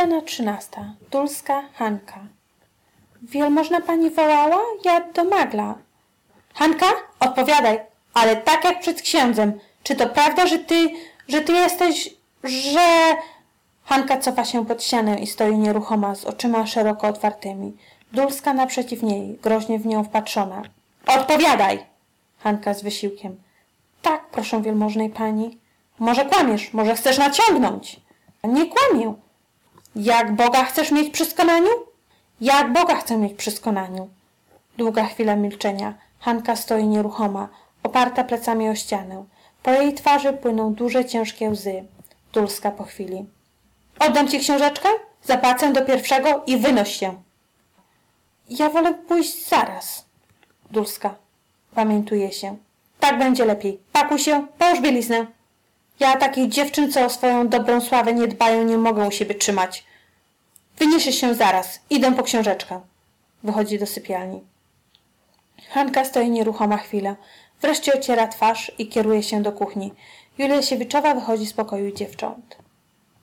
Scena trzynasta. Dulska, Hanka. Wielmożna pani wołała? Ja do magla. Hanka, odpowiadaj, ale tak jak przed księdzem. Czy to prawda, że ty, że ty jesteś, że... Hanka cofa się pod ścianę i stoi nieruchoma, z oczyma szeroko otwartymi. Dulska naprzeciw niej, groźnie w nią wpatrzona. Odpowiadaj! Hanka z wysiłkiem. Tak, proszę wielmożnej pani. Może kłamiesz, może chcesz naciągnąć. Nie kłamię. Jak Boga chcesz mieć przy skonaniu? Jak Boga chcę mieć przy skonaniu? Długa chwila milczenia. Hanka stoi nieruchoma, oparta plecami o ścianę. Po jej twarzy płyną duże, ciężkie łzy. Dulska po chwili. Oddam ci książeczkę, zapłacę do pierwszego i wynoś się. Ja wolę pójść zaraz. Dulska. Pamiętuje się. Tak będzie lepiej. Pakuj się, połóż bieliznę. Ja takich dziewczyn, co o swoją dobrą sławę nie dbają, nie mogę u siebie trzymać. Wyniesie się zaraz. Idę po książeczkę. Wychodzi do sypialni. Hanka stoi nieruchoma chwilę. Wreszcie ociera twarz i kieruje się do kuchni. Julia Siewiczowa wychodzi z pokoju dziewcząt.